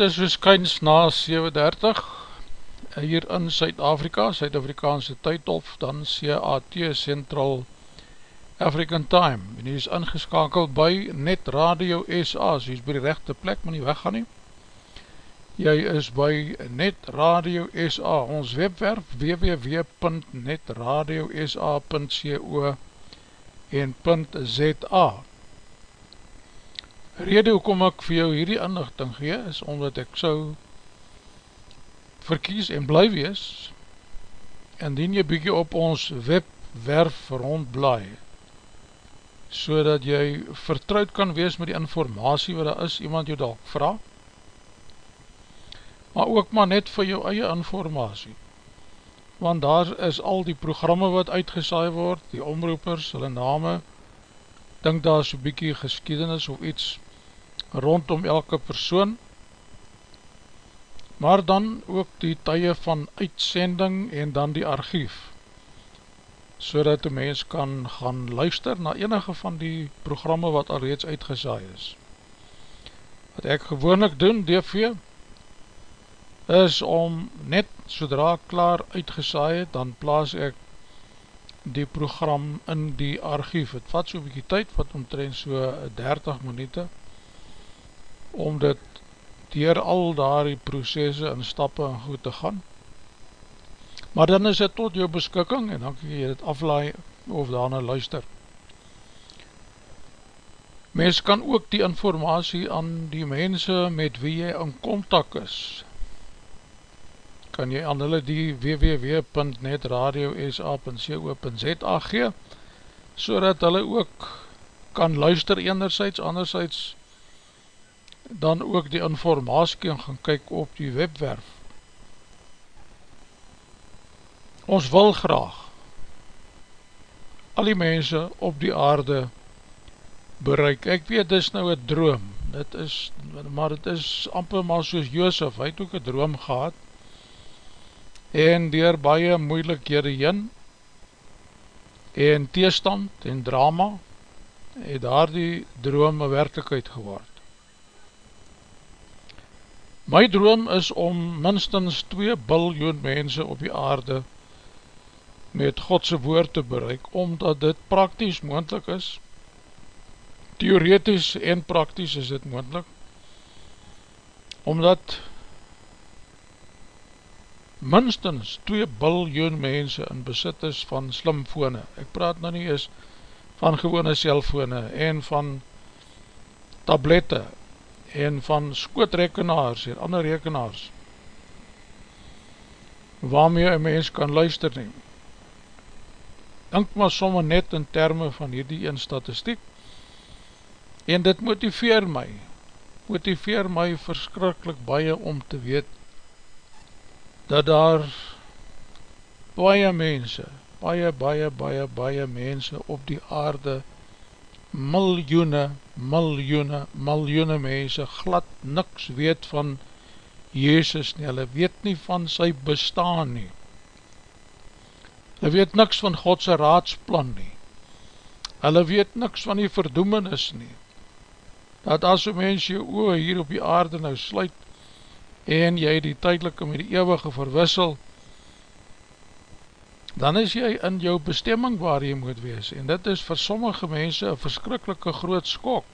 Dit is verskyns na 7.30 hier in Suid-Afrika, Suid-Afrikaanse tydhof, dan CAT Central African Time. En hy is ingeskakeld by Net Radio SA, so hy is by die rechte plek, maar nie weggaan nie. Jy is by Net Radio SA, ons webwerf www.netradiosa.co en .za rede hoekom ek vir jou hierdie inlichting gee, is omdat ek so verkies en bly wees, en dien jy bykie op ons webwerf rondblaai, so dat jy vertrouwd kan wees met die informatie wat daar is, iemand jou dalk vraag, maar ook maar net vir jou eie informatie, want daar is al die programme wat uitgesaai word, die omroepers, hulle name, dink daar so bykie geskiedenis of iets, rondom elke persoon, maar dan ook die tye van uitsending en dan die archief, so dat die mens kan gaan luister na enige van die programme wat al reeds uitgesaai is. Wat ek gewoonlik doen, DV, is om net sodra klaar uitgesaai het, dan plaas ek die program in die archief. Het vat so'n bykie tyd, wat omtrent so 30 minuten, om dit dier al daar die processe en stappe en goed te gaan. Maar dan is dit tot jou beskikking en dan kan jy dit aflaai of daarna luister. Mens kan ook die informatie aan die mense met wie jy in contact is. Kan jy aan hulle die www.netradiosa.co.za gee so hulle ook kan luister enerzijds, anderzijds dan ook die informatie kan gaan kyk op die webwerf. Ons wil graag al die mense op die aarde bereik. Ek weet, dit is nou een droom, dit is, maar het is amper maar soos Joosef, hy het ook een droom gehad, en dier baie moeilikhede heen, en teestand en drama, het daar die droom een werkelijkheid geword. My droom is om minstens 2 biljoen mense op die aarde met Godse woord te bereik, omdat dit praktisch moendlik is, theoretisch en praktisch is dit moendlik, omdat minstens 2 biljoen mense in besit is van slimfone, ek praat nou nie eens van gewone cellfone en van tablette en van skootrekenaars en ander rekenaars waarmee een mens kan luister neem. Dink maar somme net in termen van hierdie een statistiek en dit motiveer my, motiveer my verskrikkelijk baie om te weet dat daar baie mense, baie, baie, baie, baie mense op die aarde miljoene, miljoene, miljoene mense glad niks weet van Jezus nie, hulle weet nie van sy bestaan nie. Hulle weet niks van Godse raadsplan nie. Hulle weet niks van die verdoemenis nie. Dat as een mens jou oor hier op die aarde nou sluit en jy die tydelike met die eeuwige verwissel, dan is jy in jou bestemming waar jy moet wees, en dit is vir sommige mense een verskrikkelike groot skok,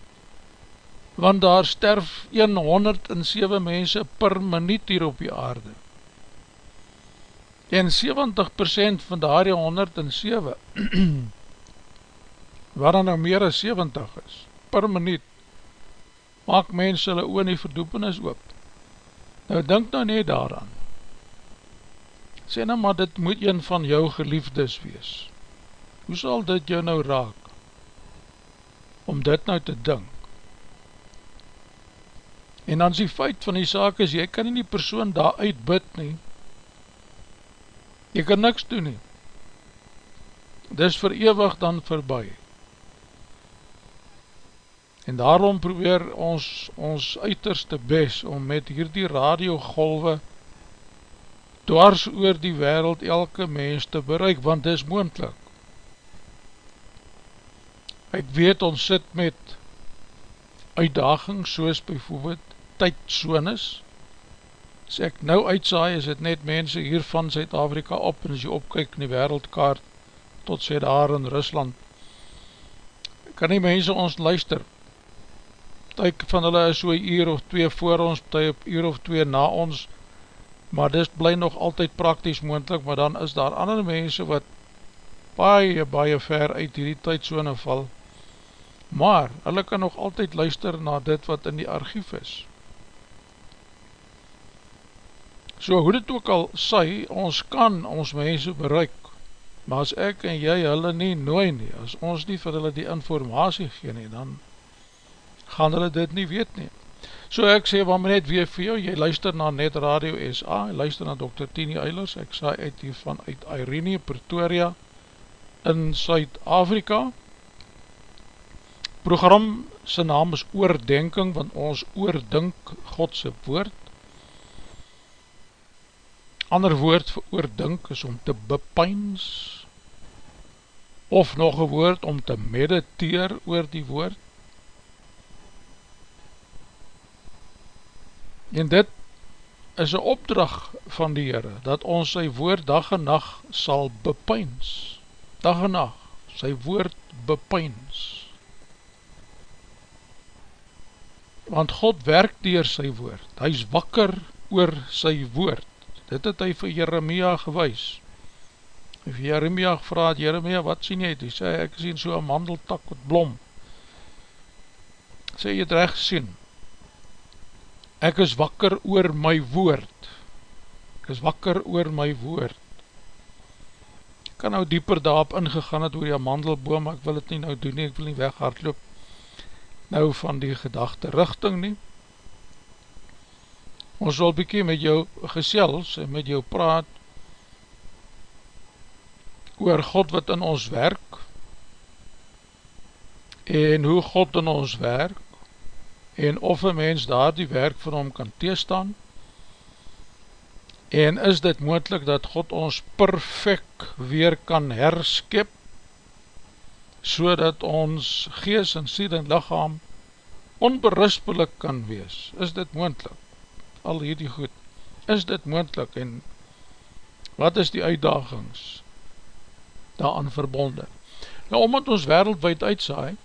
want daar sterf 107 mense per minuut hier op die aarde, en 70% van daar 107, waar dan nou meer as 70 is, per minuut, maak mense hulle oor die verdoepenis oop. Nou, denk nou nie daaraan, sê nou maar dit moet een van jou geliefdes wees. Hoe sal dit jou nou raak? Om dit nou te dink. En dan is die feit van die saak is, jy kan nie die persoon daar uitbid nie. Jy kan niks doen nie. Dis verewig dan verby. En daarom probeer ons ons uiterste bes om met hierdie radiogolwe te dwars oor die wereld elke mens te bereik, want dis moendlik. Ek weet ons sit met uitdaging soos bijvoorbeeld tydsonis, as ek nou uitsaai, is het net mense hier van Zuid-Afrika op, en as jy opkyk in die wereldkaart, tot sê daar in Rusland, kan nie mense ons luister, tyk van hulle is so een uur of twee voor ons, ty op uur of twee na ons, maar dis bly nog altyd praktisch moendlik, maar dan is daar ander mense wat baie, baie ver uit hierdie tydzone val, maar hulle kan nog altyd luister na dit wat in die archief is. So hoe dit ook al sy, ons kan ons mense bereik, maar as ek en jy hulle nie nooi nie, as ons nie vir hulle die informatie gee nie, dan gaan hulle dit nie weet nie. So ek sê, wat my net weer vir jou, jy luister na Net Radio SA, luister na Dr. Tini Eilers, ek sê uit hiervan uit Irene, Pretoria, in Suid-Afrika, program sy naam is oordenking, want ons oordink Godse woord. Ander woord vir oordink is om te bepeins, of nog een woord om te mediteer oor die woord. En dit is een opdracht van die Heere, dat ons sy woord dag en nacht sal bepeins. Dag en nacht, sy woord bepeins. want God werk dier sy woord, hy is wakker oor sy woord, dit het hy vir Jeremia gewys, en vir Jeremia gevraad, Jeremia wat sien jy, hy sê, ek sien so een mandeltak wat blom, sê jy het recht sien, ek is wakker oor my woord, ek is wakker oor my woord, ek kan nou dieper daarop ingegaan het oor die mandelboom, ek wil het nie nou doen nie, ek wil nie weghardloop, nou van die gedachte richting nie. Ons wil bykie met jou gesels en met jou praat oor God wat in ons werk en hoe God in ons werk en of een mens daar die werk van hom kan teestaan en is dit moendlik dat God ons perfect weer kan herskip so dat ons gees en siel en lichaam onberispelik kan wees. Is dit moendlik? Al hierdie goed. Is dit moendlik? En wat is die uitdagings daaraan verbonden? Nou, omdat ons wereldwijd uitsaai,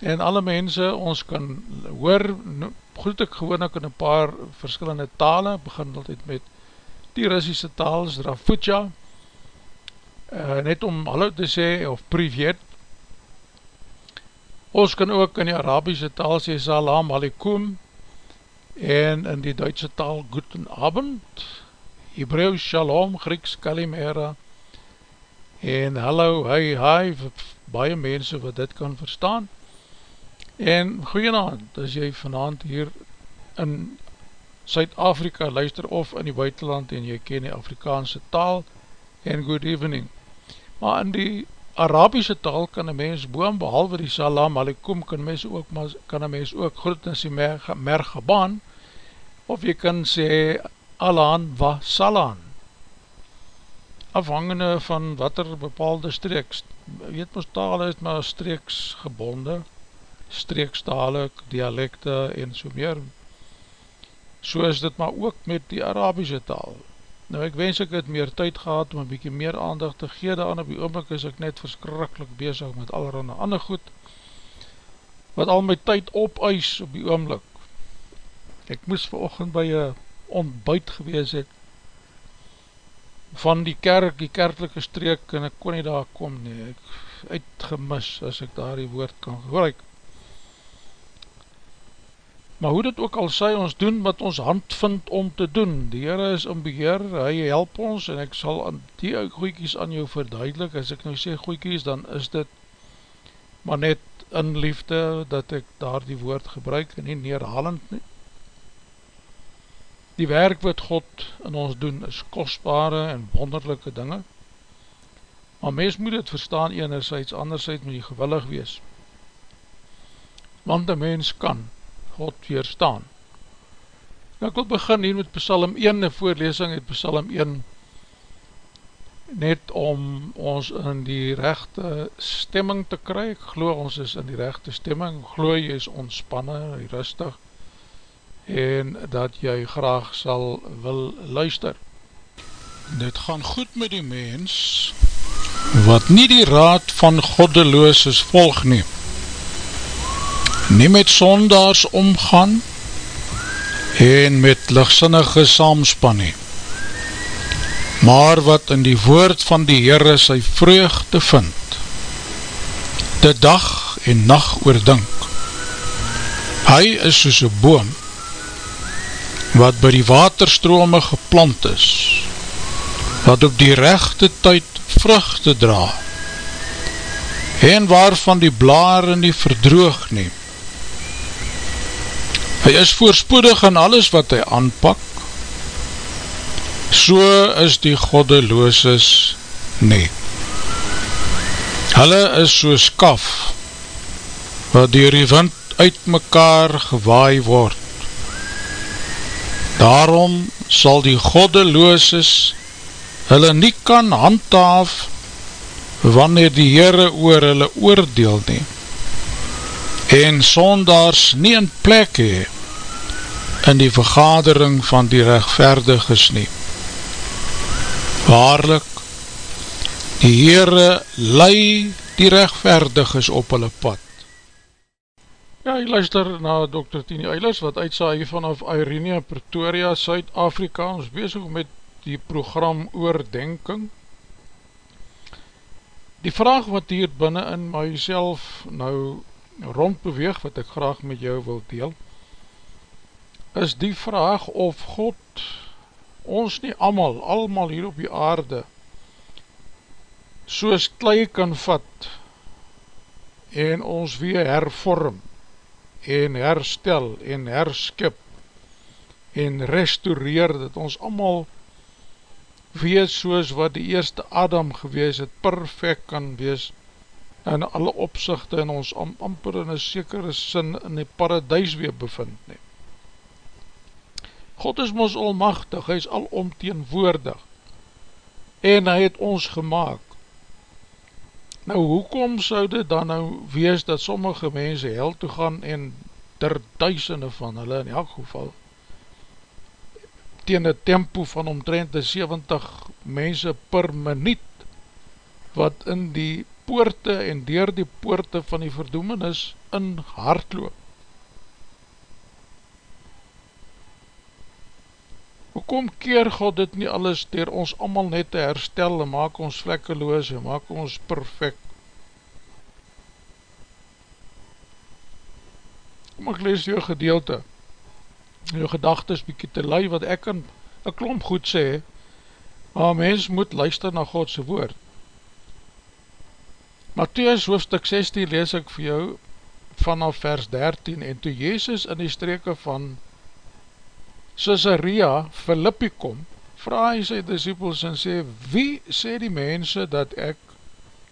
en alle mense ons kan hoor, goed ek gewoon ek in een paar verskillende tale, begin altyd met die Russische taal, Rafutja, uh, net om hallo te sê, of privet, Ons kan ook in die Arabische taal sê Salam Aleikum en in die Duitse taal Guten Abend, Hebreeuws Shalom, Grieks Kalimera en Hallo, Hi, Hi, baie mense wat dit kan verstaan. En goeienavond, as jy vanavond hier in Suid-Afrika luister of in die buitenland en jy ken die Afrikaanse taal en good evening. Maar in die Arabische taal kan een mens boom, behalwe die salam alaikum, kan, mens ook, kan een mens ook groet in sy mergebaan, of jy kan sê alaan wa salaan, afhangende van wat er bepaalde streeks, weet ons taal is maar streeks gebonde, streekstale, dialekte en so meer, so is dit maar ook met die Arabische taal, Nou ek wens ek het meer tyd gehad om een bykie meer aandag te gee daaran, op die oomlik is ek net verskrikkelijk bezig met allerhande ander goed, wat al my tyd opeis op die oomlik. Ek moes verochtend by een ontbuit gewees het, van die kerk, die kerkelike streek, en ek kon nie daar kom nie, ek uitgemis, as ek daar die woord kan gebruik. Maar hoe dit ook al sy ons doen wat ons hand vind om te doen, die Heere is in beheer, hy help ons en ek sal aan die goeikies aan jou verduidelik, as ek nou sê goeikies, dan is dit maar net in liefde dat ek daar die woord gebruik en nie neerhalend nie. Die werk wat God in ons doen is kostbare en wonderlijke dinge, maar mens moet het verstaan enerzijds, anderzijds moet jy gewillig wees, want die mens kan, God weerstaan. Nou, ek wil begin hier met Psalm 1, een voorlesing uit Psalm 1, net om ons in die rechte stemming te kry, ek geloof ons is in die rechte stemming, geloof jy is ontspanne, rustig, en dat jy graag sal wil luister. Dit gaan goed met die mens wat nie die raad van goddelooses volg neem, nie met sondaars omgaan en met lichtsinnige saamspan neem, maar wat in die woord van die Heere sy vreugde vind, de dag en nacht oordink. Hy is soos een boom, wat by die waterstrome geplant is, wat op die rechte tyd vruchte dra, en waarvan die blare nie verdroog neem. Hy is voorspoedig in alles wat hy aanpak, so is die goddelooses nie. Hulle is soos kaf, wat dier die wind uit mekaar gewaai word. Daarom sal die goddelooses hulle nie kan handhaaf wanneer die Heere oor hulle oordeel nie en sondaars nie in plek hee in die vergadering van die rechtverdiges nie. Waarlik, die Heere lei die rechtverdiges op hulle pad. Ja, jy luister na Dr. Tini Eilers wat uitsaai vanaf Irene, Pretoria, Suid-Afrika. Ons bezig met die program Oordenking. Die vraag wat hier binnen in myself nou rondbeweeg, wat ek graag met jou wil deel, is die vraag of God ons nie amal, almal hier op die aarde, soos klei kan vat en ons weer hervorm en herstel en herskip en restaureer dat ons allemaal wees soos wat die eerste Adam gewees het, perfect kan wees in alle opzichte en ons am, amper in een sekere sin in die paradijs weer bevind nie. God is ons almachtig, hy is alomteenwoordig en hy het ons gemaakt. Nou, hoekom sou dit dan nou wees dat sommige mense hel toe gaan en ter duisende van hulle in elk geval teen die tempo van omtrent die 70 mense per minuut wat in die poorte en dier die poorte van die verdoemenis in hardloop. Hoekom keer God dit nie alles dier ons allemaal net te herstel en maak ons vlekkeloos en maak ons perfect? Kom ek lees jou gedeelte, jou gedagtes bykie te lui wat ek kan een klomp goed sê, maar mens moet luister na Godse woord. Matthäus hoofdstuk 16 lees ek vir jou vanaf vers 13 en toe Jezus in die streke van Caesarea Philippi kom, vraag hy sy disciples en sê, wie sê die mense dat ek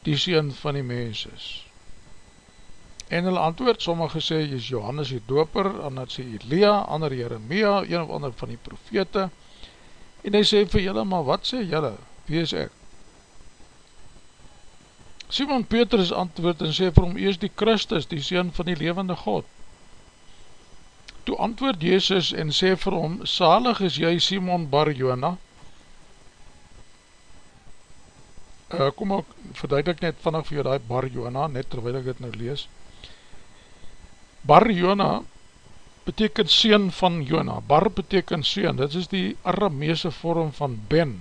die sien van die mens is? En hulle antwoord, sommige sê, jy is Johannes die doper, ander sê Elia, ander Jeremia, een of ander van die profete, en hy sê vir julle, maar wat sê julle, wie is ek? Simon Petrus antwoord en sê vir hom, jy is die Christus, die sien van die levende God. Antwoord Jezus en sê vir hom, salig is jy Simon Bar Jona. Uh, kom ek verduidelik net vannig vir jou die Bar Jona, net terwijl ek dit nou lees. Bar Jona beteken seen van Jona. Bar beteken seen, dit is die Arameese vorm van Ben.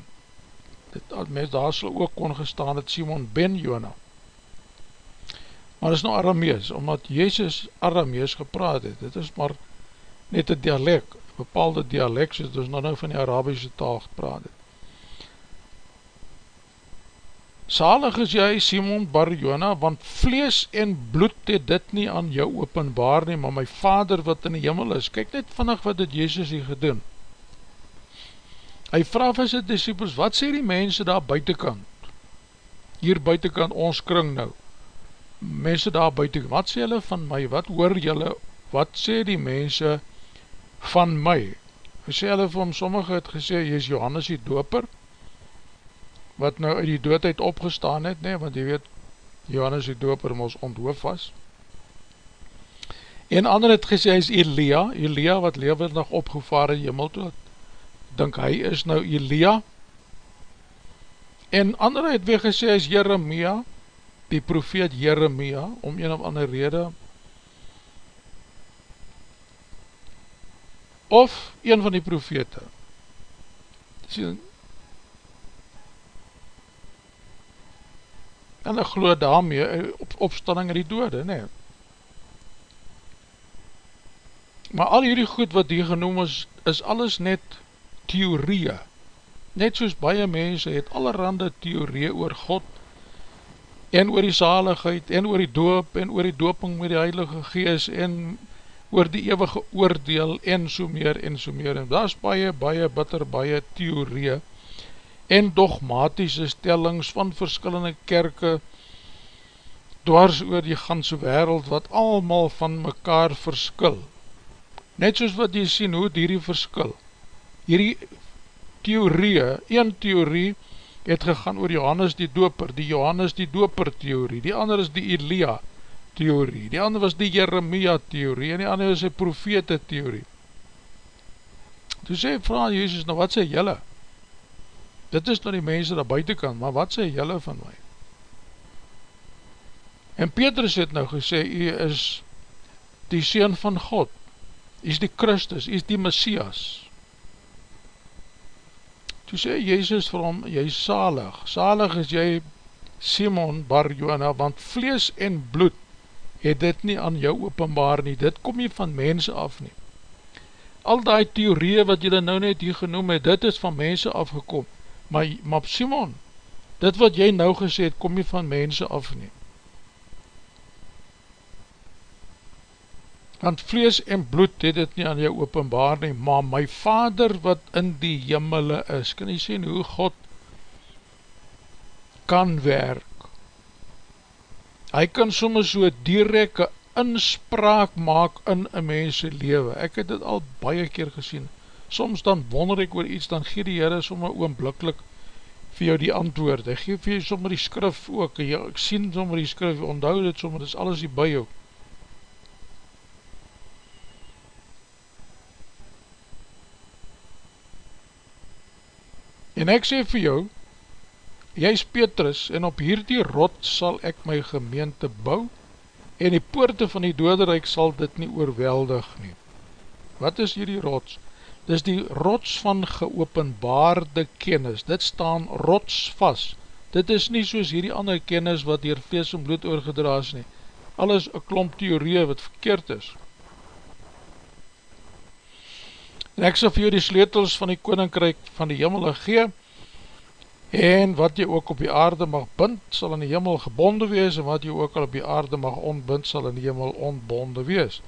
Dit, mens daar sal ook kon gestaan het Simon Ben Jona. Maar dit is nou Aramees, omdat Jezus Aramees gepraat het. Dit is maar net een dialek, bepaalde dialek, soos ons nou nou van die Arabische taal gepraat het. Salig is jy, Simon Bar-Jona, want vlees en bloed het dit nie aan jou openbaar nie, maar my vader wat in die jimmel is, kyk net vannig wat het Jezus hier gedoen. Hy vraag vir sy disciples, wat sê die mense daar buitenkant? Hier buitenkant, ons kring nou. Mense daar buitenkant, wat sê hulle van my? Wat hoor julle? Wat sê die mense van my. Hy sê hulle vir hom, sommige het gesê, jy is Johannes die doper, wat nou uit die doodheid opgestaan het, nee, want jy weet, Johannes die doper ons onthoof was. En ander het gesê, hy is Elia, Elia wat lewe nog opgevaar in jimmel toe, dink hy is nou Elia, en ander het weer gesê, hy is Jeremia, die profeet Jeremia, om een of ander rede, of een van die profete, sien, en ek geloof daarmee eh, op, opstanning in die dode, nee. Maar al hierdie goed wat hier genoem is, is alles net theorieë. Net soos baie mense het allerhande theorieë oor God, en oor die zaligheid, en oor die doop, en oor die dooping met die Heilige Gees, en oor die eeuwige oordeel, en so meer, en so meer. En daar is baie, baie bitter, baie theorieë, en dogmatische stellings van verskillende kerke dwars oor die ganse wereld wat allemaal van mekaar verskil. Net soos wat jy sien hoe hierdie verskil. Hierdie theorie, een theorie het gegaan oor Johannes die doper, die Johannes die doper theorie, die ander is die Elia theorie, die ander was die Jeremia theorie en die ander is die profete theorie. Toe sê, vraag Jezus, nou wat sê jylle? dit is nou die mense daar buitenkant, maar wat sê jylle van my? En Petrus het nou gesê, jy is die Seen van God, jy is die Christus, jy is die Messias. Toe sê Jezus vir hom, jy is salig, salig is jy Simon Bar Jona, want vlees en bloed het dit nie aan jou openbaar nie, dit kom nie van mense af nie. Al die theorieën wat jylle nou net hier genoem het, dit is van mense afgekom, maar, maar Simon, dit wat jy nou gesê het, kom jy van mense af nie. Want vlees en bloed het het nie aan jou openbaar nie, maar my vader wat in die jimmele is, kan jy sien hoe God kan werk. Hy kan soms so directe inspraak maak in een mense lewe. Ek het dit al baie keer gesien, soms dan wonder ek oor iets, dan gee die Heere sommer oomblikkelijk vir jou die antwoord, ek geef vir jou sommer die skrif ook, jy, ek sien sommer die skrif, onthoud dit sommer, dit is alles hier by jou. En ek sê vir jou, jy is Petrus, en op hierdie rot sal ek my gemeente bou, en die poorte van die doderijk sal dit nie oorweldig nie. Wat is hierdie rots? dis die rots van geopenbaarde kennis, dit staan rots vast, dit is nie soos hierdie ander kennis wat hier vlees en bloed oorgedraas nie, alles een klomp theorie wat verkeerd is. En ek sal vir jou die sleutels van die koninkryk van die jimmel gee, en wat jy ook op die aarde mag bind, sal in die jimmel gebonde wees, en wat jy ook al op die aarde mag ontbind, sal in die jimmel ontbonde wees.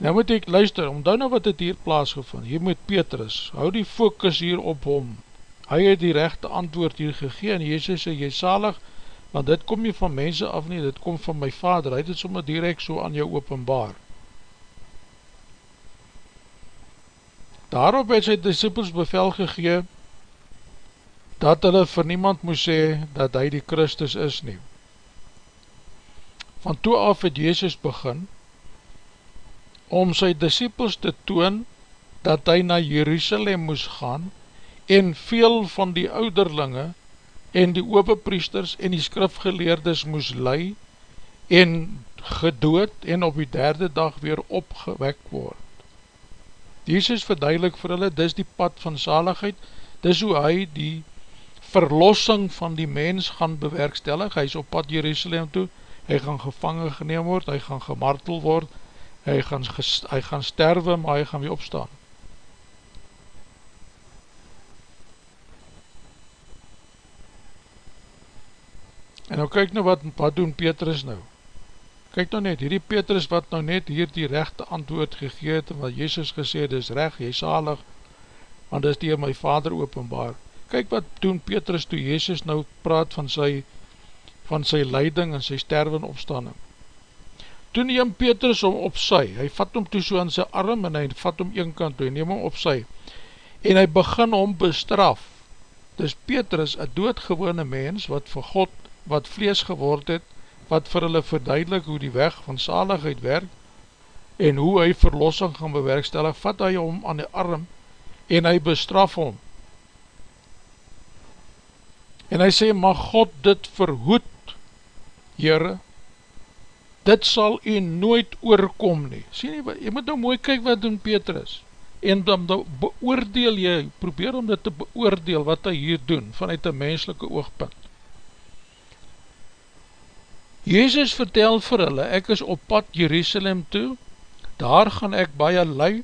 Nou moet ek luister, omdou nou wat het hier plaasgevind, hier met Petrus, hou die focus hier op hom, hy het die rechte antwoord hier gegeen, en Jezus sê, jy salig, want dit kom nie van mense af nie, dit kom van my vader, hy het het sommer direct so aan jou openbaar. Daarop het sy disciples bevel gegeen, dat hulle vir niemand moes sê, dat hy die Christus is nie. Van toe af het Jezus begin, om sy disciples te toon dat hy na Jerusalem moes gaan en veel van die ouderlinge en die openpriesters en die skrifgeleerdes moes lei en gedood en op die derde dag weer opgewek word. Jezus verduidelik vir hulle, dis die pad van zaligheid, dis hoe hy die verlossing van die mens gaan bewerkstellig, hy is op pad Jerusalem toe, hy gaan gevangen geneem word, hy gaan gemartel word, hy gaan, hy gaan sterwe, maar hy gaan weer opstaan. En nou kyk nou wat, wat doen Petrus nou? Kyk nou net, hierdie Petrus wat nou net hier die rechte antwoord gegeet, wat Jezus gesê, dis recht, jy salig, want dis die my vader openbaar. Kyk wat doen Petrus toe Jezus nou praat van sy, van sy leiding en sy sterwe en opstanding. Toe neem Petrus om op sy, hy vat hom toe so aan sy arm en hy vat hom een kant toe, hy neem hom op sy, en hy begin hom bestraf. Dus Petrus, een doodgewone mens, wat vir God, wat vlees geword het, wat vir hulle verduidelik hoe die weg van saligheid werk, en hoe hy verlossing gaan bewerkstellig, vat hy hom aan die arm, en hy bestraf hom. En hy sê, mag God dit verhoed, Heere, dit sal u nooit oorkom nie. Sien nie, jy moet nou mooi kyk wat doen Petrus, en dan beoordeel jy, probeer om dit te beoordeel wat hy hier doen, vanuit een menselike oogpunt. Jezus vertel vir hulle, ek is op pad Jerusalem toe, daar gaan ek baie lui,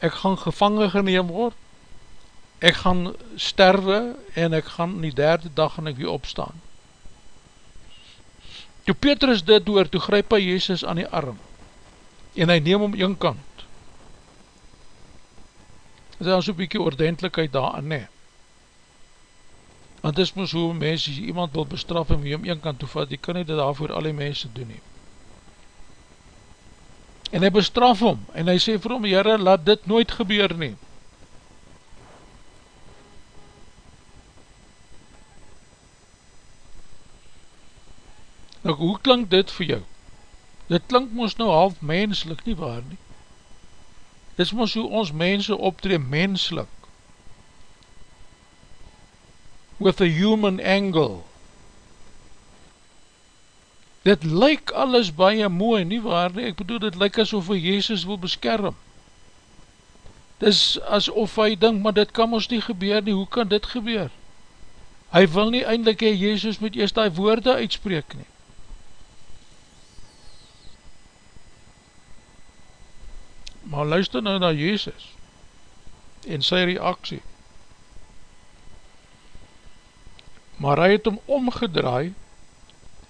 ek gaan gevangen geneem word, ek gaan sterwe en ek gaan die derde dag en ek weer opstaan. Toe Petrus dit door, toe grijp hy Jezus aan die arm en hy neem om een kant. Dit is so'n bykie ordentlikheid daar aan, nee. Want dis moes hoe mense, as jy iemand wil bestraf en wie om een kant toevat, die kan nie dit daarvoor al die mense doen nie. En hy bestraf hom, en hy sê vir hom, Heere, laat dit nooit gebeur nie. Nou, hoe klink dit vir jou? Dit klink moes nou half menslik nie waar nie. Dit moes hoe ons mense optree menslik. with a human angle. Dit lyk alles baie mooi, nie waar nie, ek bedoel, dit lyk asof hy Jezus wil beskerm. Dis asof hy dink, maar dit kan ons nie gebeur nie, hoe kan dit gebeur? Hy wil nie eindelijk hy Jezus moet eerst die woorde uitspreek nie. Maar luister nou na Jezus en sy reaksie. maar hy het hom omgedraai,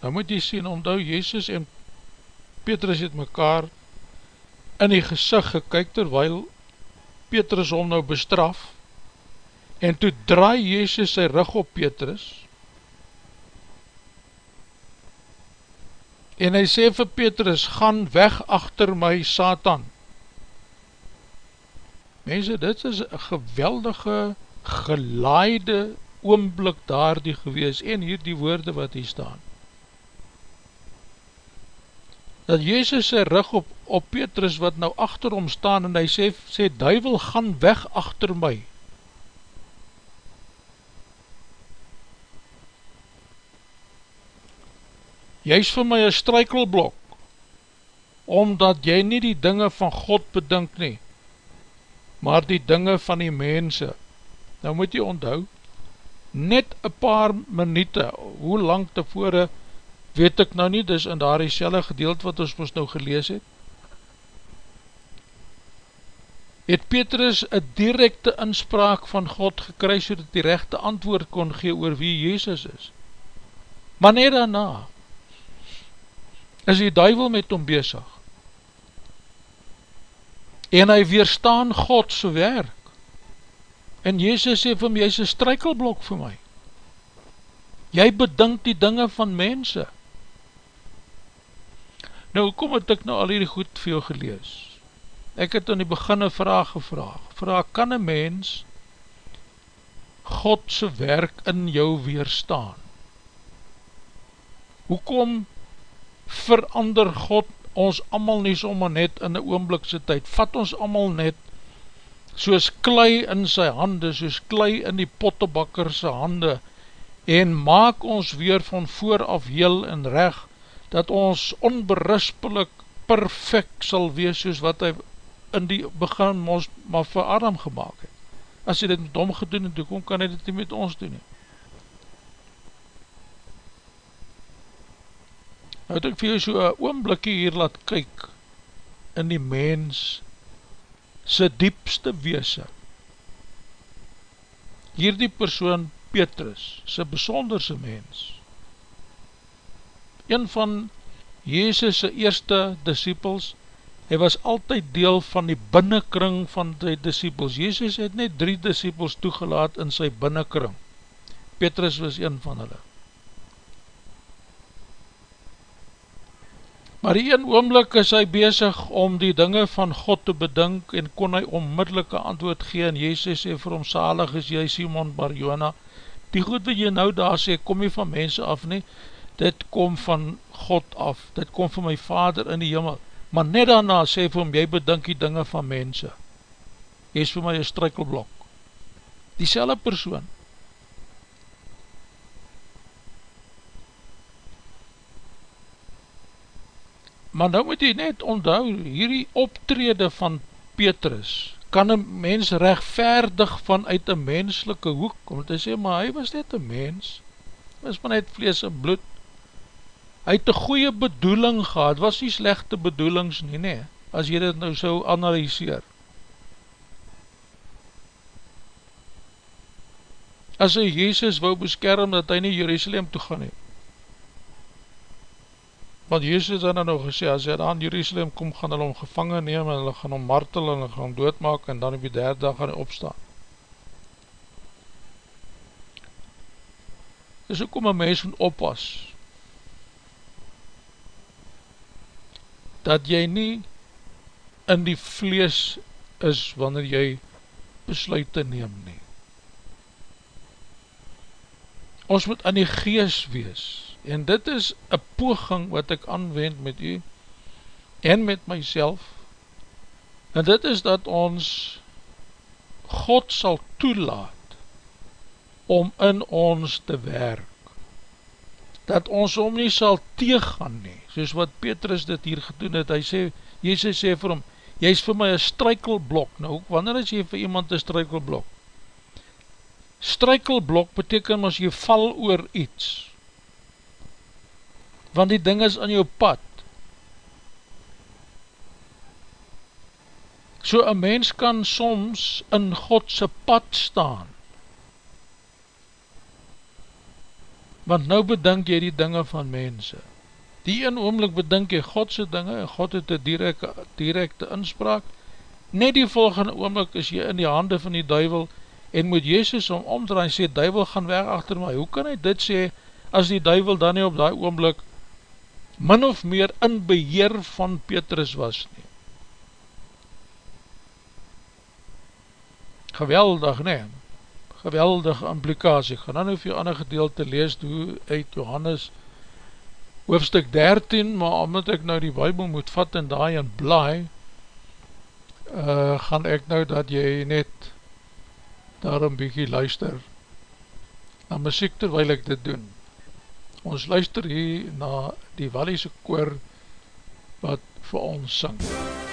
nou moet jy sien, omdat Jezus en Petrus het mekaar in die gezicht gekyk, terwyl Petrus hom nou bestraf, en toe draai Jezus sy rug op Petrus, en hy sê vir Petrus, gaan weg achter my Satan. Mense, dit is een geweldige, gelaaide oomblik daar die gewees en hier die woorde wat hier staan. Dat Jezus sy rug op, op Petrus wat nou achter hom staan en hy sê, sê duivel gaan weg achter my. Jy is vir my een strykelblok omdat jy nie die dinge van God bedink nie, maar die dinge van die mense. Nou moet jy onthou, net een paar minute, hoe lang tevore, weet ek nou nie, dis in daar die selle gedeeld wat ons ons nou gelees het, het Petrus een directe inspraak van God gekry, so dat die rechte antwoord kon gee oor wie Jezus is. Maar net daarna, is die duivel met hom bezig, en hy weerstaan Godse werk, En Jezus sê vir my, jy is een strykelblok vir my. Jy bedink die dinge van mense. Nou, kom het ek nou al hierdie goed vir jou gelees? Ek het in die begin een vraag gevraag. Vraag, kan een mens Godse werk in jou weerstaan? Hoekom verander God ons allemaal nie sommer net in die oomblikse tyd? Vat ons allemaal net soos klei in sy hande, soos klei in die pottebakkerse hande, en maak ons weer van vooraf heel en reg, dat ons onberispelik perfect sal wees, soos wat hy in die begin ons maar vir Adam gemaakt het. As hy dit met hom gedoen het, hoe kan hy dit nie met ons doen? Nou het ek vir jou so een oomblikkie hier laat kyk in die mens sy diepste weese. Hier die persoon Petrus, sy besonderse mens, een van Jezus' eerste disciples, hy was altyd deel van die binnenkring van die disciples. Jezus het net drie disciples toegelaat in sy binnenkring. Petrus was een van hulle. Maar die een oomlik is hy bezig om die dinge van God te bedink en kon hy onmiddellike antwoord gee en Jezus sê vir hom salig is jy Simon Barjona. Die goed wat jy nou daar sê kom jy van mense af nie. Dit kom van God af, dit kom van my vader in die jimmel, maar net daarna sê vir hom, jy bedink die dinge van mense, jy is vir my een strykelblok, die selle persoon, maar nou moet jy net onthou, hierdie optrede van Petrus, kan een mens rechtvaardig vanuit een menselike hoek, om te sê, maar hy was net een mens, was maar net vlees en bloed, hy het een goeie bedoeling gehad, was nie slechte bedoelings nie, nee, as jy dit nou so analyseer. As hy Jezus wou beskerm, dat hy nie Jerusalem toe gaan hee, want Jezus het nou gesê, as hy aan Jerusalem kom, gaan hulle om gevangen neem, en hulle gaan om martel, en hulle gaan om doodmaak, en dan op die derde dag gaan hy opstaan. Dus ook om een mens moet oppas, dat jy nie in die vlees is, wanneer jy besluit te neem nie. Ons moet aan die gees wees, en dit is een poging wat ek aanwend met u en met myself. En dit is dat ons God sal toelaat om in ons te werk. Dat ons om nie sal teeggaan nie soos wat Petrus dit hier gedoen het. Hy sê, Jezus sê vir hom jy is vir my een strykelblok nou, wanneer is jy vir iemand een strykelblok strykelblok beteken as jy val oor iets want die ding is aan jou pad. So een mens kan soms in Godse pad staan, want nou bedink jy die dinge van mense. Die een oomlik bedink jy Godse dinge, en God het een directe, directe inspraak, net die volgende oomlik is jy in die hande van die duivel, en moet Jezus om omdraai en sê, duivel gaan weg achter my, hoe kan hy dit sê, as die duivel dan nie op die oomlik min of meer in beheer van Petrus was nie. Geweldig, nee, geweldige implikatie. Ek gaan dan nou vir jou ander gedeelte lees, hoe uit Johannes hoofstuk 13, maar omdat ek nou die bybel moet vat en daai en blaai, uh, gaan ek nou dat jy net daar een bykie luister na muziek terwijl ek dit doen. Ons luister hier na die Walliese koor wat vir ons syng.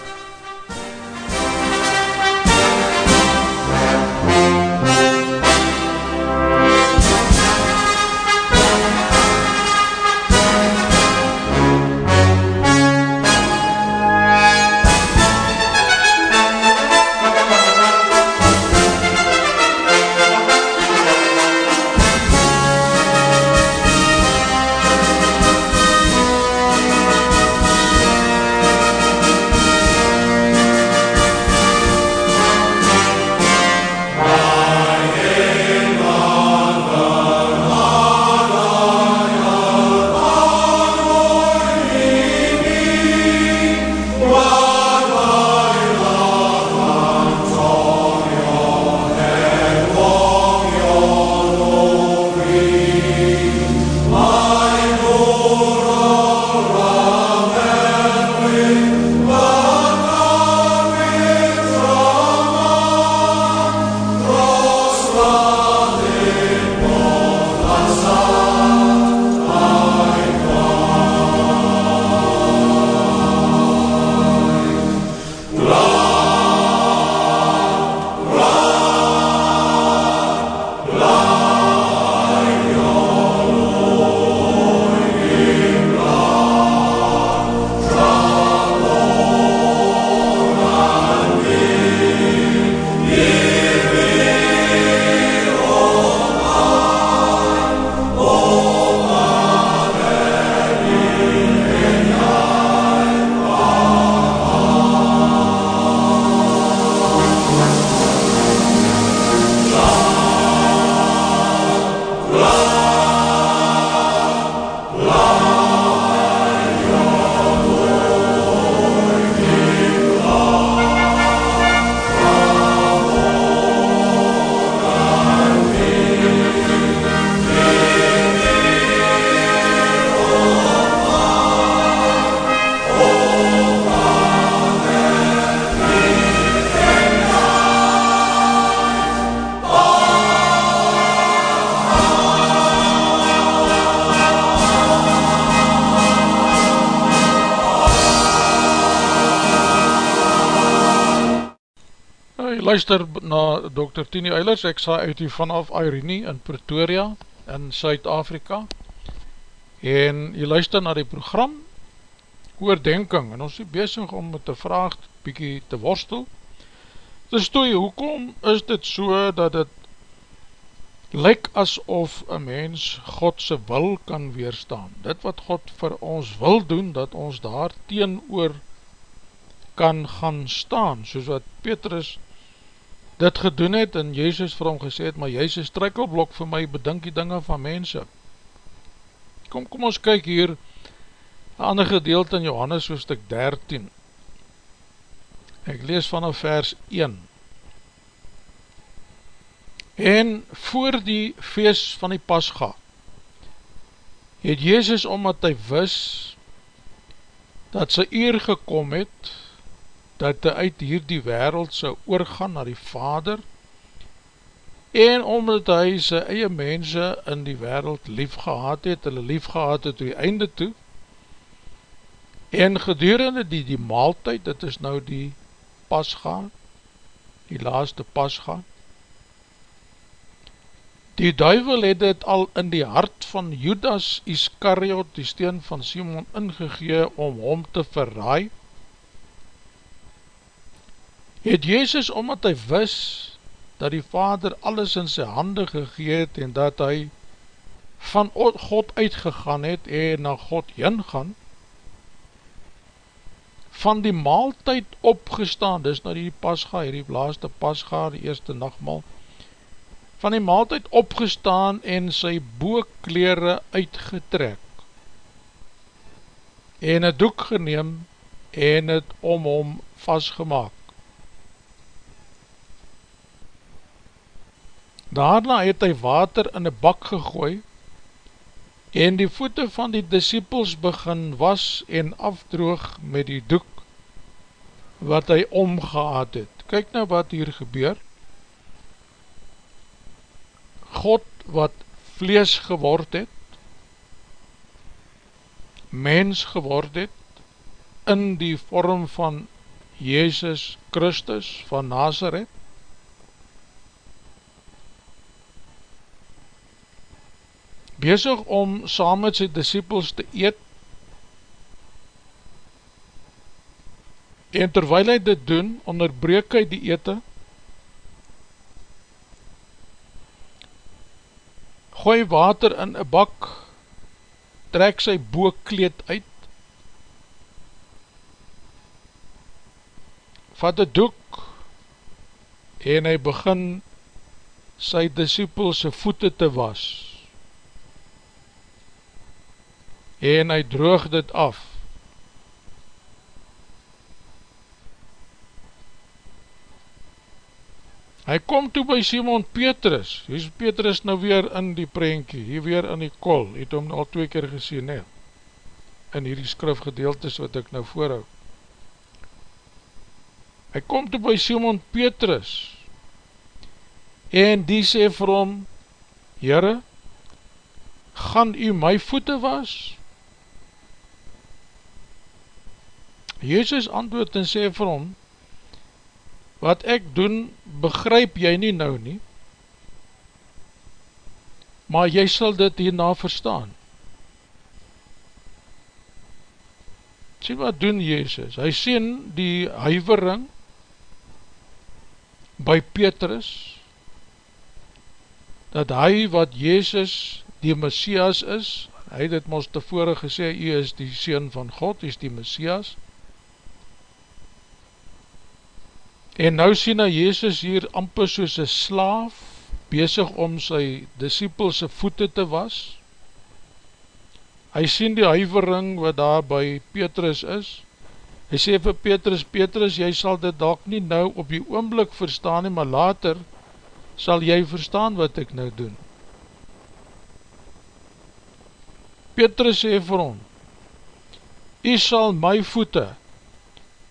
Luister na Dr. Tini Eilers, ek sa uit hier vanaf Irene in Pretoria in Suid-Afrika. En jy luister na die program oordenking. En ons is bezig om met die vraag bykie te worstel. Dus toe, hoekom is dit so dat het lyk asof een mens Godse wil kan weerstaan? Dit wat God vir ons wil doen dat ons daar teen oor kan gaan staan soos wat Petrus dit gedoen het en Jezus vir hom gesê het, maar jy is een strijkelblok vir my, bedink die dinge van mense. Kom, kom ons kyk hier, een ander gedeelte in Johannes hoofdstuk 13. Ek lees vanaf vers 1. En voor die feest van die pasga, het Jezus, omdat hy vis, dat sy eer gekom het, dat hy uit hier die wereld sou oorgaan na die Vader en omdat hy sy eie mense in die wereld lief gehad het, hulle lief gehad het toe die einde toe en gedurende die die maaltijd, dit is nou die pasga, die laaste pasga, die duivel het het al in die hart van Judas Iscariot, die steen van Simon, ingegee om hom te verraai, het Jezus, omdat hy vis, dat die Vader alles in sy hande gegeet en dat hy van God uitgegaan het en na God heen gaan, van die maaltijd opgestaan, dis nou die pasga, die laaste pasga, die eerste nachtmaal, van die maaltijd opgestaan en sy boekkleren uitgetrek, en het doek geneem en het om hom vastgemaak. Daarna het hy water in een bak gegooi en die voete van die disciples begin was en afdroog met die doek wat hy omgehaad het. Kyk nou wat hier gebeur. God wat vlees geword het, mens geword het, in die vorm van Jezus Christus van Nazareth, bezig om saam met sy disciples te eet. En terwijl hy dit doen, onderbreek hy die ete. Gooi water in een bak. Trek sy boekleed uit. Vat een doek. En hy begin sy disciples voete te was en hy droog dit af. Hy kom toe by Simon Petrus, hier is Petrus nou weer in die prentjie, hier weer in die kol, het hom al twee keer gesien, he, in hierdie skrifgedeeltes wat ek nou voorhoud. Hy kom toe by Simon Petrus, en die sê vir hom, Heere, gaan u my voete was? Jezus antwoord en sê vir hom, wat ek doen, begryp jy nie nou nie, maar jy sal dit hierna verstaan. Sien wat doen Jezus? Hy sien die huivering by Petrus, dat hy wat Jezus die Messias is, hy het het ons tevore gesê, hy is die Seen van God, hy is die Messias, En nou sien hy Jezus hier amper soos een slaaf, bezig om sy disciplese voete te was. Hy sien die huivering wat daar by Petrus is. Hy sê vir Petrus, Petrus, jy sal dit dalk nie nou op die oomblik verstaan nie, maar later sal jy verstaan wat ek nou doen. Petrus sê vir hom, Jy sal my voete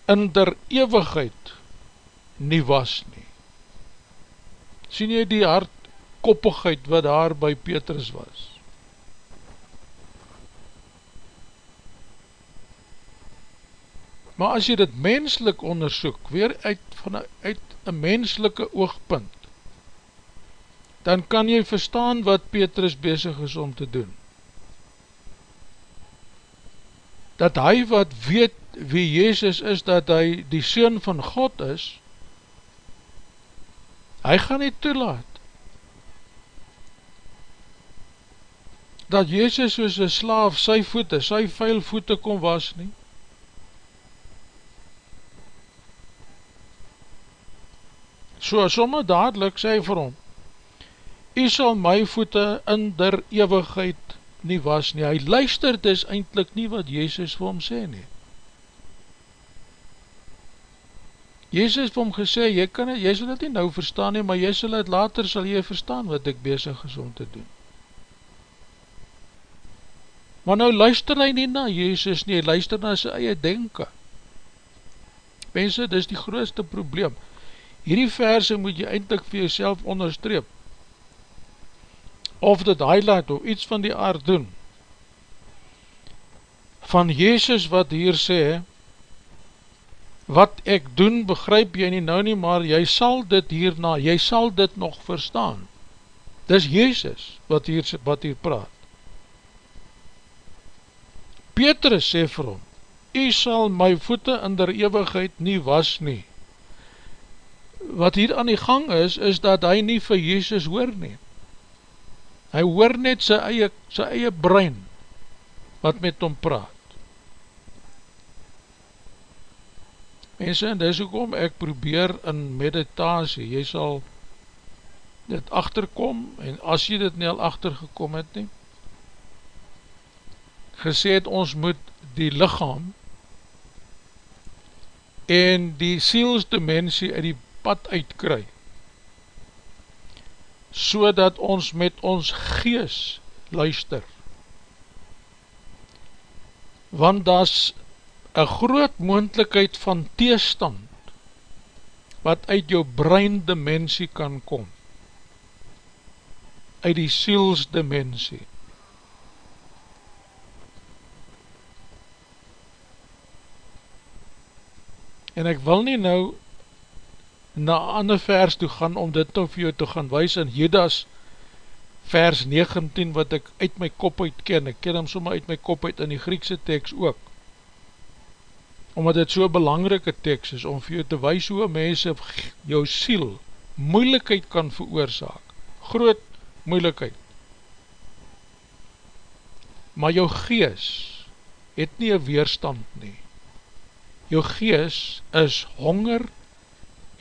in der eeuwigheid nie was nie. Sien jy die hardkoppigheid wat daar by Petrus was? Maar as jy dit menslik onderzoek, weer uit, van, uit een menslike oogpunt, dan kan jy verstaan wat Petrus bezig is om te doen. Dat hy wat weet wie Jezus is, dat hy die Seun van God is, hy gaan nie toelaat. Dat Jezus soos een slaaf sy voete, sy vuil voete kom was nie. So, somme dadelijk sê vir hom, Hy sal my voete in der eeuwigheid nie was nie. Hy luister dus eindelijk nie wat Jezus vir hom sê nie. Jezus het hom gesê, jy, kan jy sal het nie nou verstaan nie, maar jy sal het later sal jy verstaan wat ek bezig is om te doen. Maar nou luister hy nie na Jezus nie, luister na sy eie denken. Mense, dit is die grootste probleem. Hierdie verse moet jy eindelijk vir jyself onderstreep. Of dit highlight of iets van die aard doen. Van Jezus wat hier sê, wat ek doen begryp jy nie nou nie, maar jy sal dit hierna, jy sal dit nog verstaan. Dis Jezus wat hier, wat hier praat. Petrus sê vir hom, Jy sal my voete in der eeuwigheid nie was nie. Wat hier aan die gang is, is dat hy nie vir Jezus hoor nie. Hy hoor net sy eie, sy eie brein wat met hom praat. Mense, en dis ook om ek probeer in meditasie, jy sal dit achterkom, en as jy dit nie al achtergekom het nie, gesê het ons moet die lichaam en die sielsdimensie uit die pad uitkry, so dat ons met ons gees luister. Want daar een groot moendlikheid van teestand wat uit jou breindimensie kan kom. Uit die sielsdimensie en ek wil nie nou na ander vers toe gaan om dit nou vir jou te gaan wees in Judas vers 19 wat ek uit my kop uit ken, ek ken hem soma uit my kop uit in die Griekse tekst ook omdat dit so'n belangrike tekst is, om vir jou te wees hoe mense jou siel moeilikheid kan veroorzaak, groot moeilikheid. Maar jou gees het nie een weerstand nie. Jou gees is honger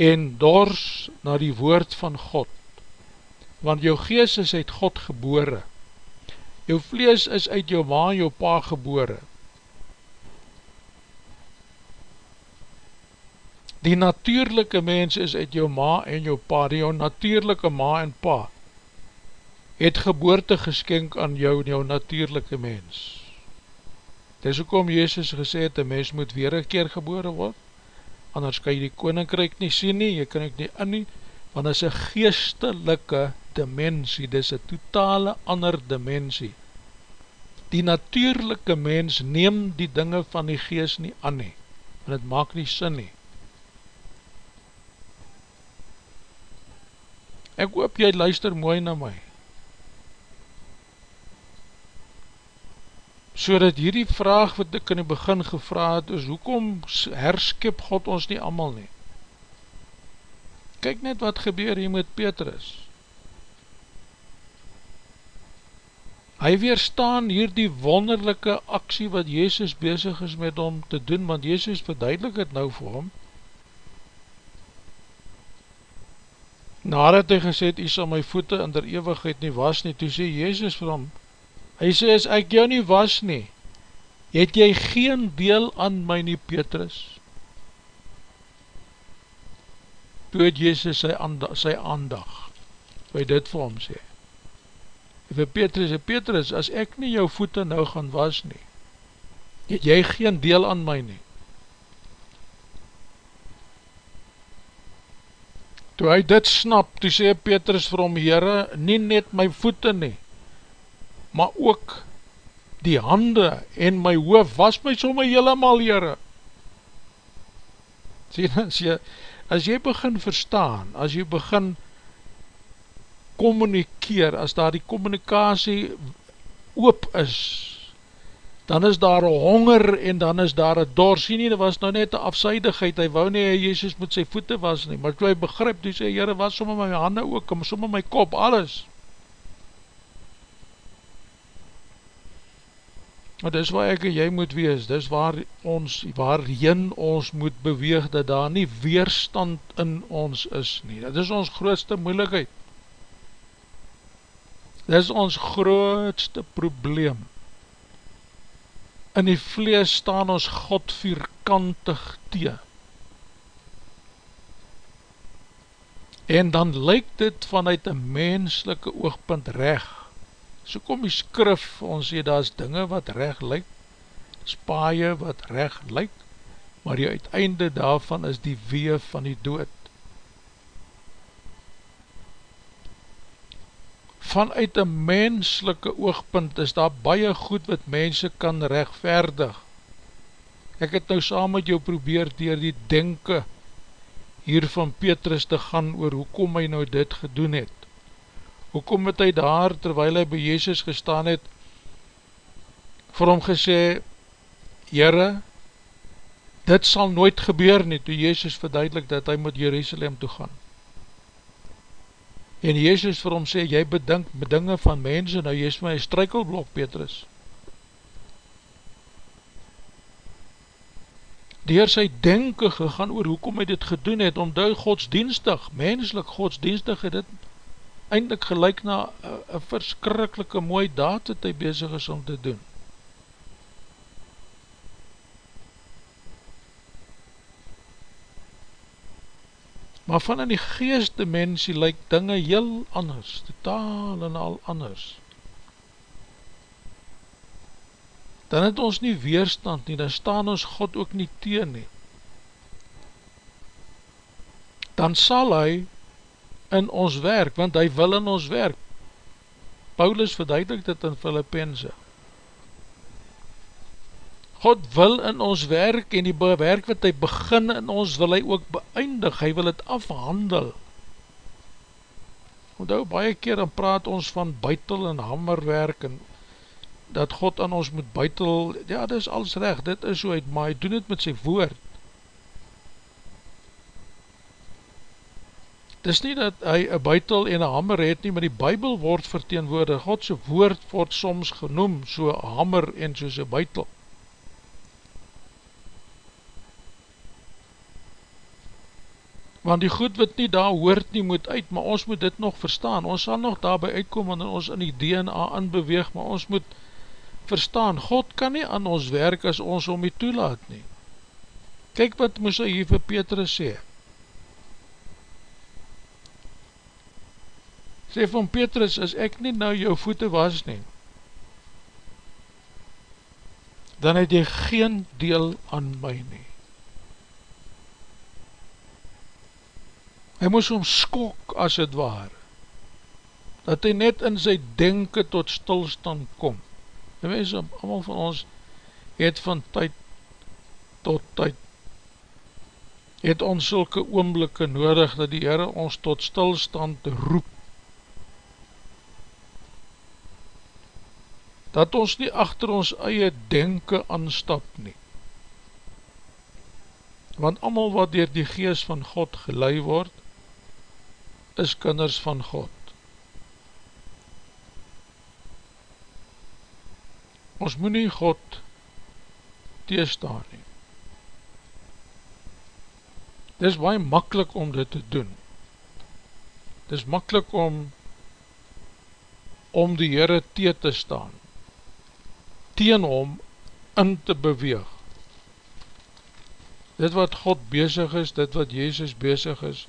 en dors na die woord van God, want jou gees is uit God gebore. Jou vlees is uit jou ma en jou pa gebore. Die natuurlijke mens is uit jou ma en jou pa, die jou natuurlijke ma en pa, het geboorte geskenk aan jou en jou natuurlijke mens. Dis ook om Jezus gesê het, die mens moet weer een keer gebore word, anders kan jy die koninkryk nie sien nie, jy kan ek nie in nie, want is een geestelike dimensie, dit is een totale ander dimensie. Die natuurlijke mens neem die dinge van die geest nie aan nie, want het maak nie sin nie. Ek hoop jy luister mooi na my. So dat hierdie vraag wat ek in die begin gevra het is, hoekom herskip God ons nie amal nie? Kyk net wat gebeur hier met Petrus. Hy weerstaan hier die wonderlijke aksie wat Jezus bezig is met hom te doen, want Jezus verduidelik het nou vir hom, nadat hy gesê het, hy sal my voete in der eeuwigheid nie was nie, toe sê Jezus vir hom, hy sê, as ek jou nie was nie, het jy geen deel aan my nie, Petrus? Toe het Jezus sy, aandag, sy aandag, by dit vir hom sê, vir Petrus, en Petrus, as ek nie jou voete nou gaan was nie, het jy geen deel aan my nie, Toe hy dit snap, toe sê Petrus vir hom, Heere, nie net my voete nie, maar ook die hande en my hoof, was my somme helemaal, Heere. Sien, as jy, as jy begin verstaan, as jy begin communikeer, as daar die communicatie oop is, dan is daar een honger en dan is daar een dors, sien nie, dit was nou net een afseidigheid, hy wou nie, Jezus met sy voete was nie, maar toe hy begrip, toe sê, Heere, was somme my hande ook, somme my kop, alles, Maar dis waar ek en jy moet wees, dis waar ons, waarin ons moet beweeg, dat daar nie weerstand in ons is nie. Dat is ons grootste moeilikheid. Dit is ons grootste probleem. In die vlees staan ons God vierkantig tee. En dan lyk dit vanuit een menslike oogpunt recht so kom die skrif, ons sê, daar is dinge wat recht lyk, spaaie wat recht lyk, maar die uiteinde daarvan is die wee van die dood. Vanuit een menslike oogpunt is daar baie goed wat mense kan rechtverdig. Ek het nou saam met jou probeer dier die denke hier van Petrus te gaan oor hoekom hy nou dit gedoen het hoekom het hy daar, terwijl hy by Jezus gestaan het, vir hom gesê, Heere, dit sal nooit gebeur nie, toe Jezus verduidelik dat hy moet Jerusalem toe gaan. En Jezus vir hom sê, jy bedink bedinge van mense, nou jy is my strykelblok, Petrus. Door sy denken gegaan oor hoekom hy dit gedoen het, omdat godsdienstig, menselijk godsdienstig het dit eindelijk gelijk na een verskrikkelike mooi daad wat hy bezig is om te doen. Maar van in die geeste mensie lyk dinge heel anders, totaal en al anders. Dan het ons nie weerstand nie, dan staan ons God ook nie teen nie. Dan sal hy in ons werk, want hy wil in ons werk. Paulus verduidelik dit in Filippense. God wil in ons werk en die werk wat hy begin in ons wil hy ook beëindig, hy wil het afhandel. Onthou, baie keer dan praat ons van buitel en hammerwerk en dat God aan ons moet buitel, ja, dit is alles recht, dit is so uit, maar hy doen het met sy woord. Het is nie dat hy een buitel en een hammer het nie, maar die bybel word verteenwoordig, Godse woord word soms genoem, so hammer en soos een buitel. Want die goed wat nie daar hoort nie moet uit, maar ons moet dit nog verstaan, ons sal nog daarby uitkom en ons in die DNA inbeweeg, maar ons moet verstaan, God kan nie aan ons werk as ons om die toelaat nie. Kyk wat moes hy hier vir Petrus sê, sê van Petrus, as ek nie nou jou voete was nie, dan het jy geen deel aan my nie. Hy moes om skok as het waar, dat hy net in sy denken tot stilstand kom. Die mens, allemaal van ons, het van tyd tot tyd, het ons sulke oomblikke nodig, dat die Heere ons tot stilstand roep, dat ons nie achter ons eie denken aanstap nie. Want allemaal wat dier die gees van God gelei word, is kinders van God. Ons moet nie God teestaan nie. Dit is baie makkelijk om dit te doen. Dit is makkelijk om om die Heere tee te staan teen hom in te beweeg. Dit wat God bezig is, dit wat Jezus bezig is,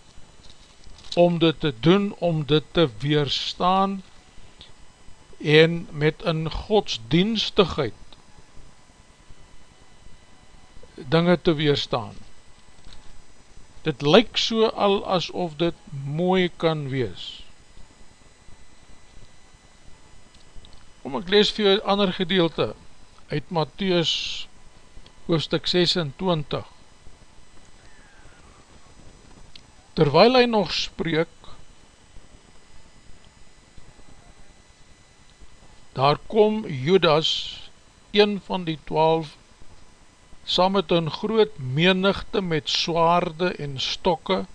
om dit te doen, om dit te weerstaan, en met een godsdienstigheid dinge te weerstaan. Dit lyk so al asof dit mooi kan wees. Kom ek lees vir jou ander gedeelte uit Matthäus hoofstuk 26 Terwyl hy nog spreek, daar kom Judas, een van die twaalf, saam met een groot menigte met swaarde en stokke,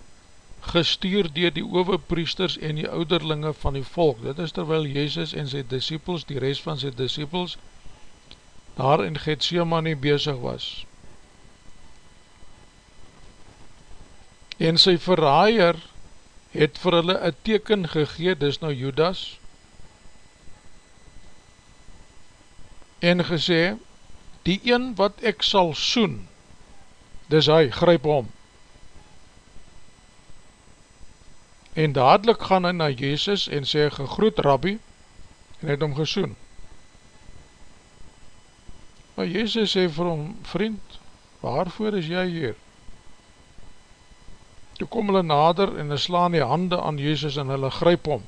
gestuur dier die overpriesters en die ouderlinge van die volk. Dit is terwyl Jezus en sy disciples, die rest van sy disciples, daar in Gethsemane bezig was. En sy verraaier het vir hulle een teken gegeen, dis nou Judas, en gesê, die een wat ek sal soen, dis hy, gryp om, En dadelijk gaan hy na Jezus en sê, gegroet Rabbi, en het hom gesoen. Maar Jezus sê vir hom, vriend, waarvoor is jy hier? Toe kom hulle nader en hulle slaan die hande aan Jezus en hulle gryp hom.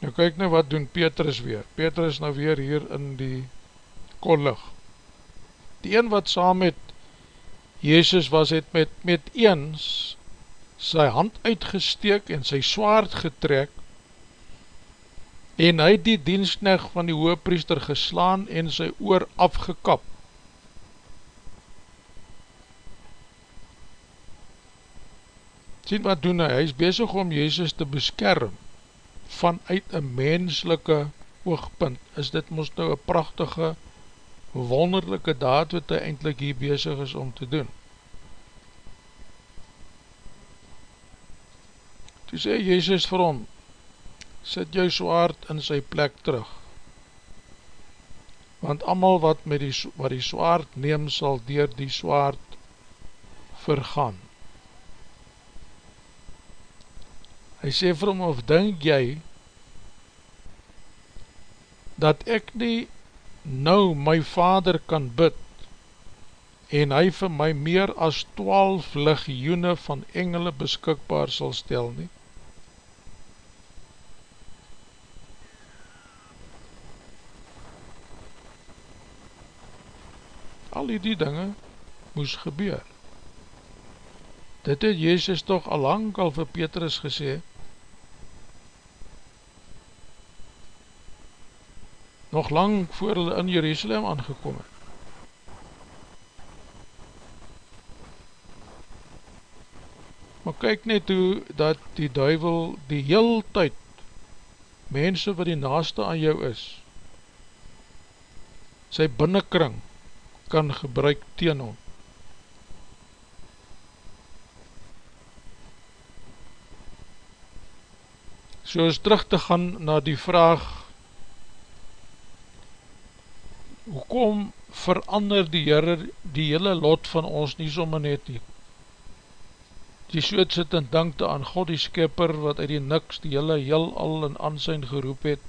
Nou kyk nou wat doen Petrus weer. Petrus nou weer hier in die kollig. Die een wat saam met Jezus was het met, met eens sy hand uitgesteek en sy swaard getrek en hy die dienstnecht van die hoopriester geslaan en sy oor afgekap. Sien wat doen hy? Hy is bezig om Jezus te beskerm vanuit een menslike oogpunt. Is dit moest nou een prachtige wonderlijke daad wat hy eindelijk hier bezig is om te doen. Toe sê Jezus vir hom, sit jou swaard in sy plek terug, want amal wat, met die, wat die swaard neem sal dier die swaard vergaan. Hy sê vir hom, of denk jy, dat ek nie nou my vader kan bid en hy vir my meer as twaalf legioene van engele beskikbaar sal stel nie. Al die dinge moes gebeur. Dit het Jezus toch al lang al vir Petrus gesê, nog lang voor hulle in Jerusalem aangekom het. Maar kyk net hoe dat die duivel die heel tyd mense wat die naaste aan jou is sy binnenkring kan gebruik teen hom. So is terug te gaan na die vraag hoekom verander die Heere die hele lot van ons nie sommer net nie? Die soot sit en dankte aan God die skipper wat uit die niks die hele heel al in ansijn geroep het,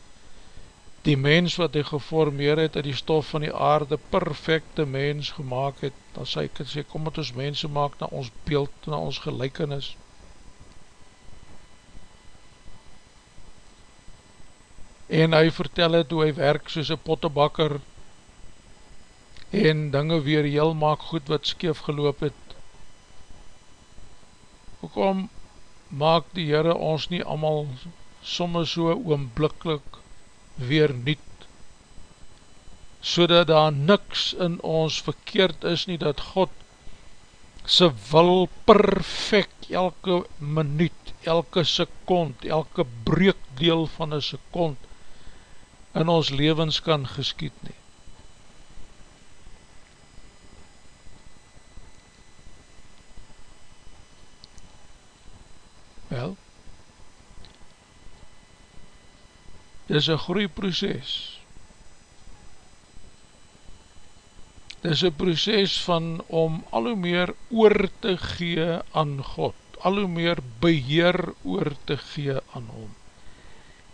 die mens wat hy geformeer het uit die stof van die aarde, perfecte mens gemaakt het, dan sê ek sê, kom met ons mense maak na ons beeld, na ons gelijkenis. En hy vertel het hoe hy werk soos een pottebakker, en dinge weer heel maak goed wat skeef geloop het. Hoekom maak die Heere ons nie allemaal somme so oomblikkelijk weer niet, so dat daar niks in ons verkeerd is nie, dat God sy wil perfect elke minuut, elke sekond, elke breekdeel van een sekond in ons levens kan geskiet nie. Dit is een groeiproces. Dit is een proces van om al hoe meer oor te gee aan God, al hoe meer beheer oor te gee aan hom.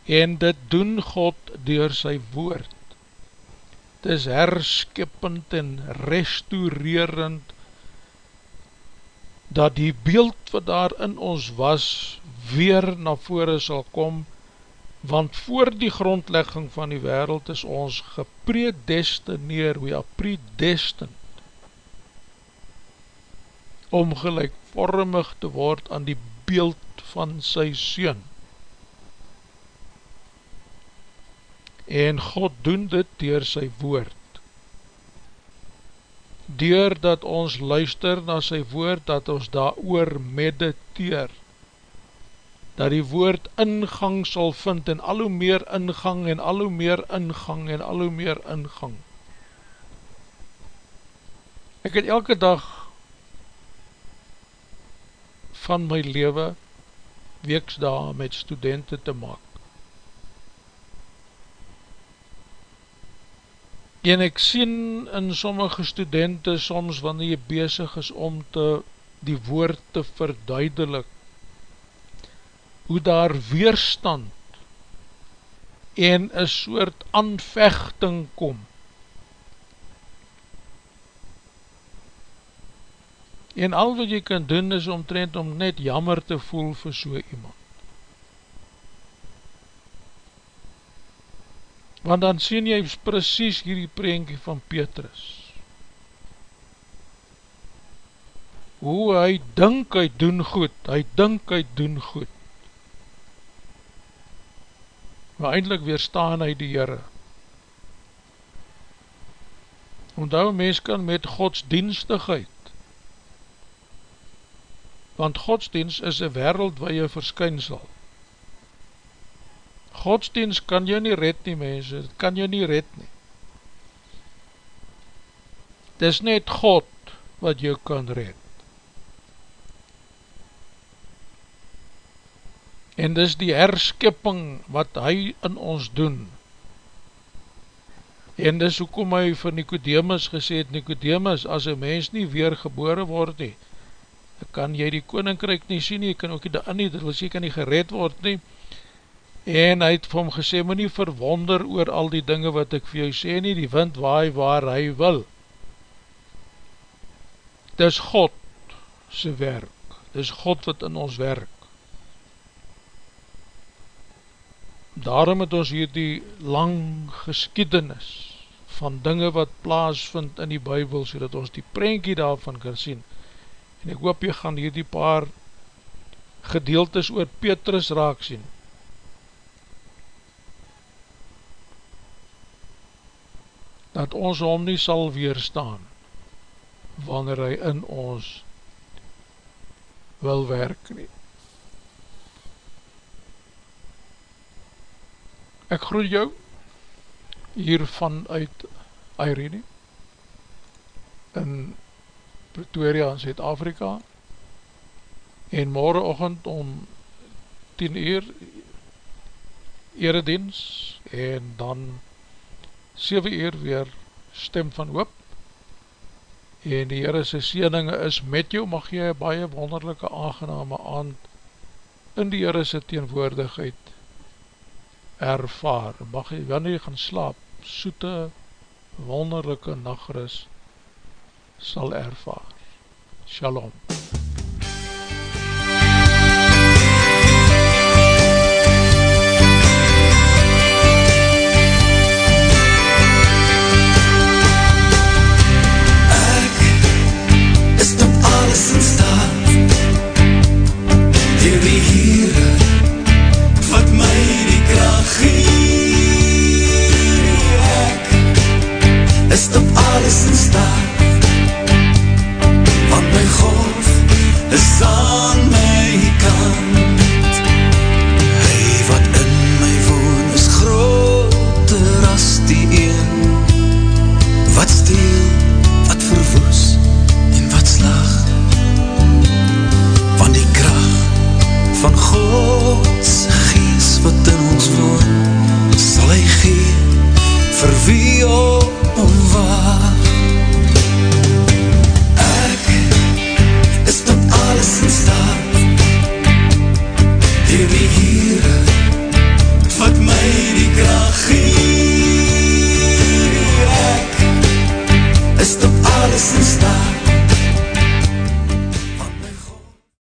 En dit doen God door sy woord. Dit is herskippend en restaurerend dat die beeld wat daar in ons was, weer na vore sal kom, want voor die grondlegging van die wereld is ons gepredestineer, we are predestined, om gelijkvormig te word aan die beeld van sy Seen. En God doen dit dier sy woord. Dier dat ons luister na sy woord, dat ons daar oor mediteer. Dat die woord ingang sal vind en al hoe meer ingang en al hoe meer ingang en al hoe meer ingang. Ek het elke dag van my leven weeksdae met studenten te maak. En ek sien in sommige studenten soms wanneer jy bezig is om te die woord te verduidelik, hoe daar weerstand en een soort aanvechting kom en al wat jy kan doen is omtrent om net jammer te voel vir so iemand. Want dan sien jy precies hierdie preenkie van Petrus. Hoe hy dink hy doen goed, hy dink hy doen goed. Maar eindelijk weerstaan hy die Heere. Ondou, mens kan met godsdienstigheid want godsdienst is een wereldwee verskynsel. Godsdienst kan jou nie red nie, mense, het kan jou nie red nie. Het is net God wat jou kan red. En dis die herskipping wat hy in ons doen. En dis hoekom hy vir Nicodemus gesê het, Nicodemus, as een mens nie weer gebore word nie, kan jy die koninkryk nie sien nie, jy kan ook nie daar nie, dit wil sê, kan nie gered word nie, en hy het vir hom gesê, moet nie verwonder oor al die dinge wat ek vir jou sê nie, die wind waai waar hy wil. Dis God sy werk, dis God wat in ons werk. Daarom het ons hier die lang geskiedenis van dinge wat plaas vind in die bybel, so dat ons die prentjie daarvan kan sien, en ek hoop jy gaan hier die paar gedeeltes oor Petrus raak sien. Dat ons om nie sal weerstaan, wanneer hy in ons wil werk nie. Ek groet jou hiervan uit Irene in Pretoria in Zuid-Afrika en morgenochtend om 10 uur eredienst en dan 7 uur weer stem van hoop. En die Heere sy sieninge is met jou, mag jy baie wonderlijke aangename aand in die Heere sy teenwoordigheid ervaar, mag jy wanneer jy gaan slaap, soete wonderlijke nachtrus sal ervaar. Shalom.